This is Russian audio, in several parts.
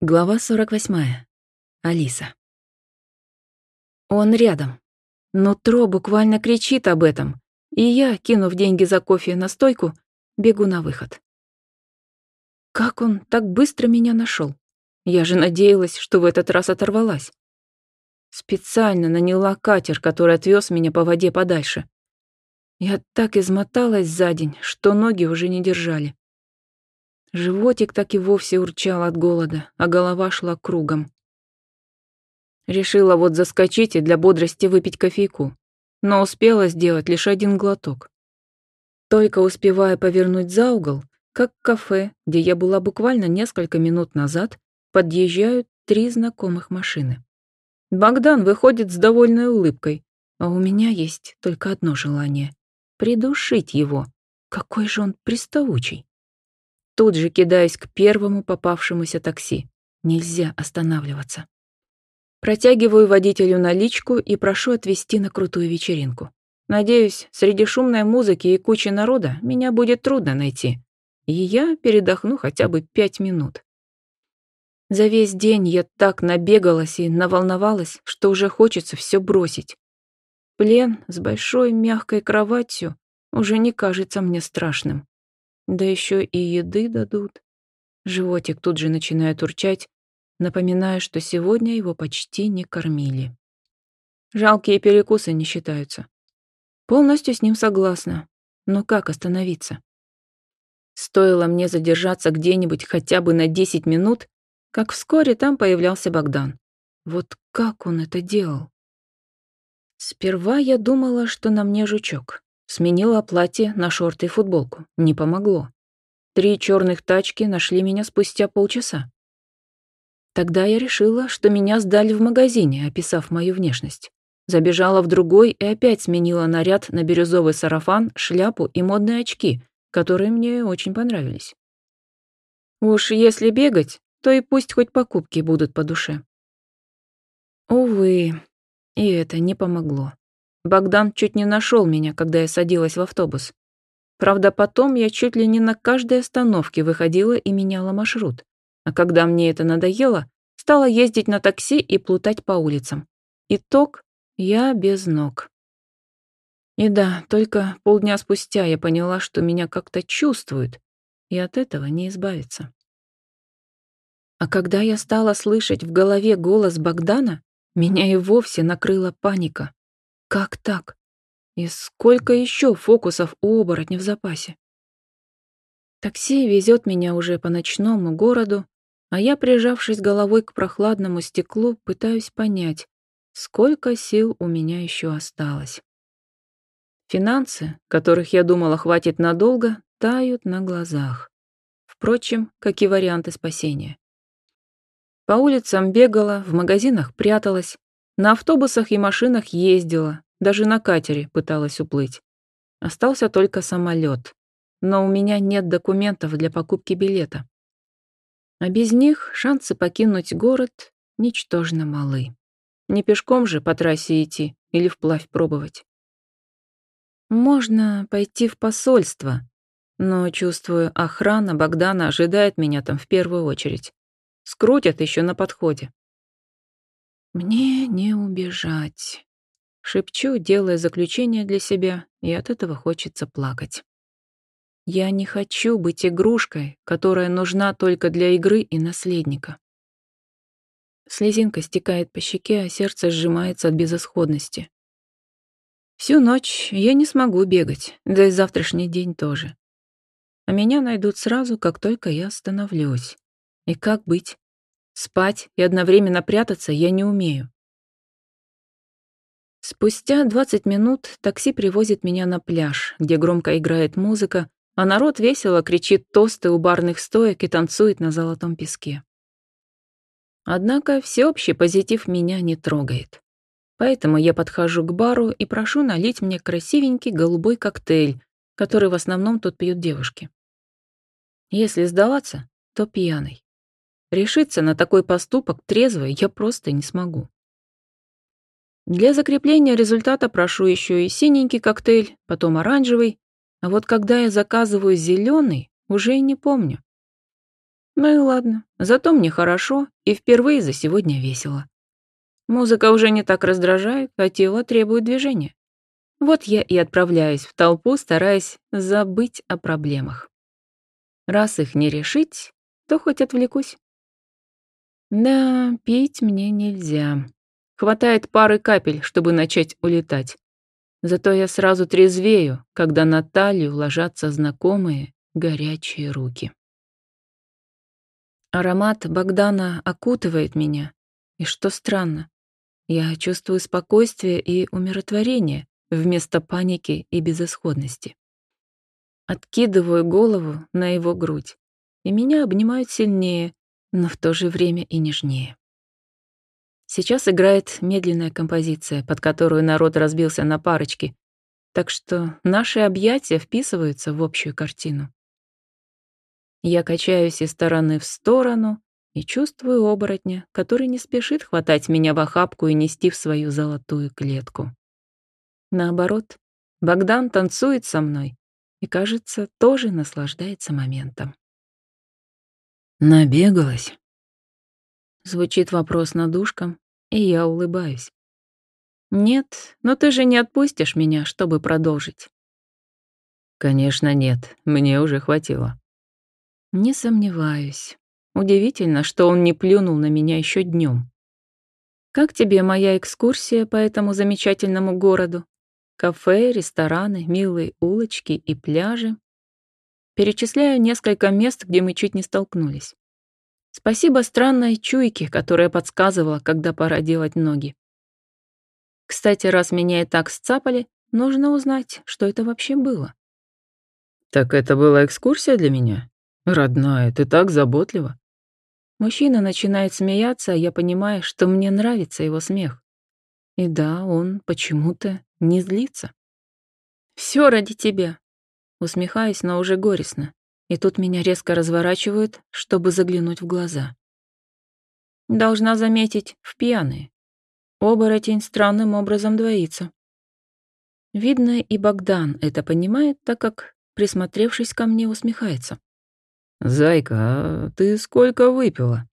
Глава 48. Алиса. Он рядом. Нутро буквально кричит об этом, и я, кинув деньги за кофе на стойку, бегу на выход. Как он так быстро меня нашел? Я же надеялась, что в этот раз оторвалась. Специально наняла катер, который отвез меня по воде подальше. Я так измоталась за день, что ноги уже не держали. Животик так и вовсе урчал от голода, а голова шла кругом. Решила вот заскочить и для бодрости выпить кофейку, но успела сделать лишь один глоток. Только успевая повернуть за угол, как в кафе, где я была буквально несколько минут назад, подъезжают три знакомых машины. Богдан выходит с довольной улыбкой, а у меня есть только одно желание — придушить его. Какой же он приставучий. Тут же кидаюсь к первому попавшемуся такси. Нельзя останавливаться. Протягиваю водителю наличку и прошу отвезти на крутую вечеринку. Надеюсь, среди шумной музыки и кучи народа меня будет трудно найти. И я передохну хотя бы пять минут. За весь день я так набегалась и наволновалась, что уже хочется все бросить. Плен с большой мягкой кроватью уже не кажется мне страшным. Да еще и еды дадут. Животик тут же начинает урчать, напоминая, что сегодня его почти не кормили. Жалкие перекусы не считаются. Полностью с ним согласна. Но как остановиться? Стоило мне задержаться где-нибудь хотя бы на 10 минут, как вскоре там появлялся Богдан. Вот как он это делал? Сперва я думала, что на мне жучок. Сменила платье на шорты и футболку. Не помогло. Три черных тачки нашли меня спустя полчаса. Тогда я решила, что меня сдали в магазине, описав мою внешность. Забежала в другой и опять сменила наряд на бирюзовый сарафан, шляпу и модные очки, которые мне очень понравились. Уж если бегать, то и пусть хоть покупки будут по душе. Увы, и это не помогло. Богдан чуть не нашел меня, когда я садилась в автобус. Правда, потом я чуть ли не на каждой остановке выходила и меняла маршрут. А когда мне это надоело, стала ездить на такси и плутать по улицам. Итог — я без ног. И да, только полдня спустя я поняла, что меня как-то чувствуют, и от этого не избавиться. А когда я стала слышать в голове голос Богдана, меня и вовсе накрыла паника. Как так? И сколько еще фокусов у оборотня в запасе? Такси везет меня уже по ночному городу, а я, прижавшись головой к прохладному стеклу, пытаюсь понять, сколько сил у меня еще осталось. Финансы, которых я думала хватит надолго, тают на глазах. Впрочем, как и варианты спасения. По улицам бегала, в магазинах пряталась, на автобусах и машинах ездила, даже на катере пыталась уплыть. Остался только самолет. Но у меня нет документов для покупки билета. А без них шансы покинуть город ничтожно малы. Не пешком же по трассе идти или вплавь пробовать. Можно пойти в посольство, но, чувствую, охрана Богдана ожидает меня там в первую очередь. Скрутят еще на подходе. «Мне не убежать», — шепчу, делая заключение для себя, и от этого хочется плакать. Я не хочу быть игрушкой, которая нужна только для игры и наследника. Слезинка стекает по щеке, а сердце сжимается от безысходности. Всю ночь я не смогу бегать, да и завтрашний день тоже. А меня найдут сразу, как только я остановлюсь. И как быть? Спать и одновременно прятаться я не умею. Спустя 20 минут такси привозит меня на пляж, где громко играет музыка, а народ весело кричит тосты у барных стоек и танцует на золотом песке. Однако всеобщий позитив меня не трогает. Поэтому я подхожу к бару и прошу налить мне красивенький голубой коктейль, который в основном тут пьют девушки. Если сдаваться, то пьяный. Решиться на такой поступок трезвой я просто не смогу. Для закрепления результата прошу еще и синенький коктейль, потом оранжевый, а вот когда я заказываю зеленый, уже и не помню. Ну и ладно, зато мне хорошо и впервые за сегодня весело. Музыка уже не так раздражает, а тело требует движения. Вот я и отправляюсь в толпу, стараясь забыть о проблемах. Раз их не решить, то хоть отвлекусь. Да, пить мне нельзя. Хватает пары капель, чтобы начать улетать. Зато я сразу трезвею, когда на талию ложатся знакомые горячие руки. Аромат Богдана окутывает меня, и что странно, я чувствую спокойствие и умиротворение вместо паники и безысходности. Откидываю голову на его грудь, и меня обнимают сильнее, но в то же время и нежнее. Сейчас играет медленная композиция, под которую народ разбился на парочки, так что наши объятия вписываются в общую картину. Я качаюсь из стороны в сторону и чувствую оборотня, который не спешит хватать меня в охапку и нести в свою золотую клетку. Наоборот, Богдан танцует со мной и, кажется, тоже наслаждается моментом. «Набегалась?» Звучит вопрос над ушком, и я улыбаюсь. «Нет, но ты же не отпустишь меня, чтобы продолжить». «Конечно нет, мне уже хватило». «Не сомневаюсь. Удивительно, что он не плюнул на меня еще днем. Как тебе моя экскурсия по этому замечательному городу? Кафе, рестораны, милые улочки и пляжи. Перечисляю несколько мест, где мы чуть не столкнулись. Спасибо странной чуйке, которая подсказывала, когда пора делать ноги. Кстати, раз меня и так сцапали, нужно узнать, что это вообще было. «Так это была экскурсия для меня? Родная, ты так заботлива». Мужчина начинает смеяться, а я понимаю, что мне нравится его смех. И да, он почему-то не злится. «Все ради тебя», усмехаюсь, но уже горестно и тут меня резко разворачивают, чтобы заглянуть в глаза. Должна заметить, в пьяные. Оборотень странным образом двоится. Видно, и Богдан это понимает, так как, присмотревшись ко мне, усмехается. «Зайка, а ты сколько выпила?»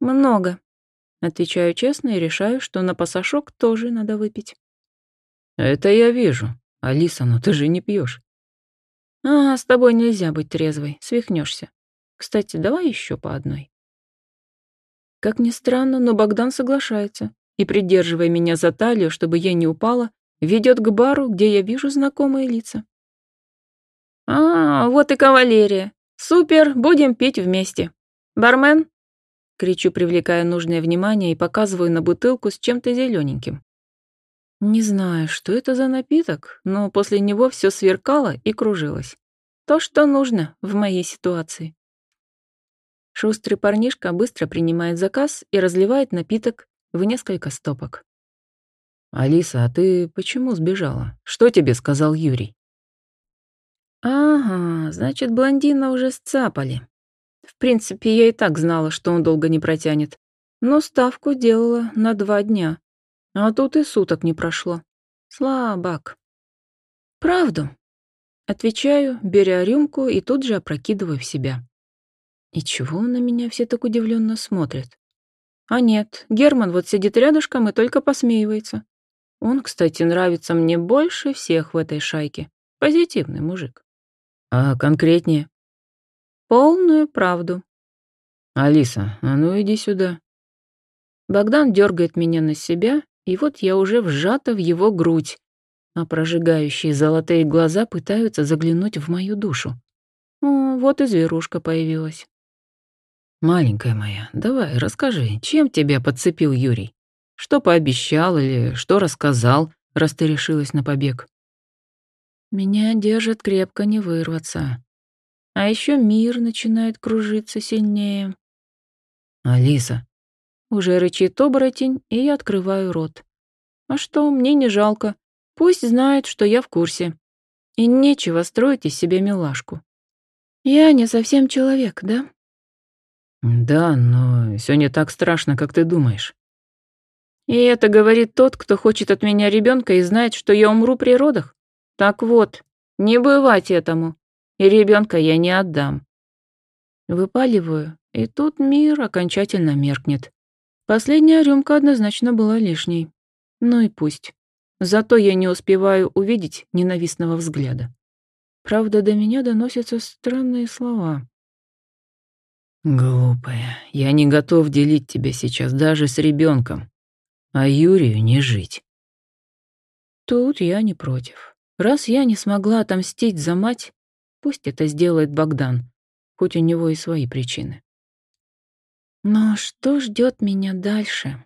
«Много», — отвечаю честно и решаю, что на пасашок тоже надо выпить. «Это я вижу. Алиса, но ты же не пьешь. «А, с тобой нельзя быть трезвой, свихнешься. Кстати, давай еще по одной». Как ни странно, но Богдан соглашается и, придерживая меня за талию, чтобы я не упала, ведет к бару, где я вижу знакомые лица. «А, вот и кавалерия. Супер, будем пить вместе. Бармен?» Кричу, привлекая нужное внимание, и показываю на бутылку с чем-то зелененьким. Не знаю, что это за напиток, но после него все сверкало и кружилось. То, что нужно в моей ситуации. Шустрый парнишка быстро принимает заказ и разливает напиток в несколько стопок. «Алиса, а ты почему сбежала? Что тебе сказал Юрий?» «Ага, значит, блондина уже сцапали. В принципе, я и так знала, что он долго не протянет, но ставку делала на два дня. А тут и суток не прошло. Слабак. Правду. Отвечаю, беря рюмку и тут же опрокидываю в себя. И чего на меня все так удивленно смотрят? А нет, Герман вот сидит рядышком и только посмеивается. Он, кстати, нравится мне больше всех в этой шайке. Позитивный мужик. А конкретнее? Полную правду. Алиса, а ну иди сюда. Богдан дергает меня на себя, и вот я уже вжата в его грудь, а прожигающие золотые глаза пытаются заглянуть в мою душу. О, вот и зверушка появилась. «Маленькая моя, давай, расскажи, чем тебя подцепил Юрий? Что пообещал или что рассказал, раз ты решилась на побег?» Меня держит крепко не вырваться. А еще мир начинает кружиться сильнее. «Алиса, уже рычит оборотень, и я открываю рот. А что, мне не жалко. Пусть знает, что я в курсе. И нечего строить из себя милашку. Я не совсем человек, да? Да, но все не так страшно, как ты думаешь. И это говорит тот, кто хочет от меня ребенка и знает, что я умру при родах. Так вот, не бывать этому. И ребенка я не отдам. Выпаливаю, и тут мир окончательно меркнет. Последняя рюмка однозначно была лишней. Ну и пусть. Зато я не успеваю увидеть ненавистного взгляда. Правда, до меня доносятся странные слова. «Глупая, я не готов делить тебя сейчас даже с ребенком, а Юрию не жить». Тут я не против. Раз я не смогла отомстить за мать, пусть это сделает Богдан, хоть у него и свои причины. Но что ждет меня дальше?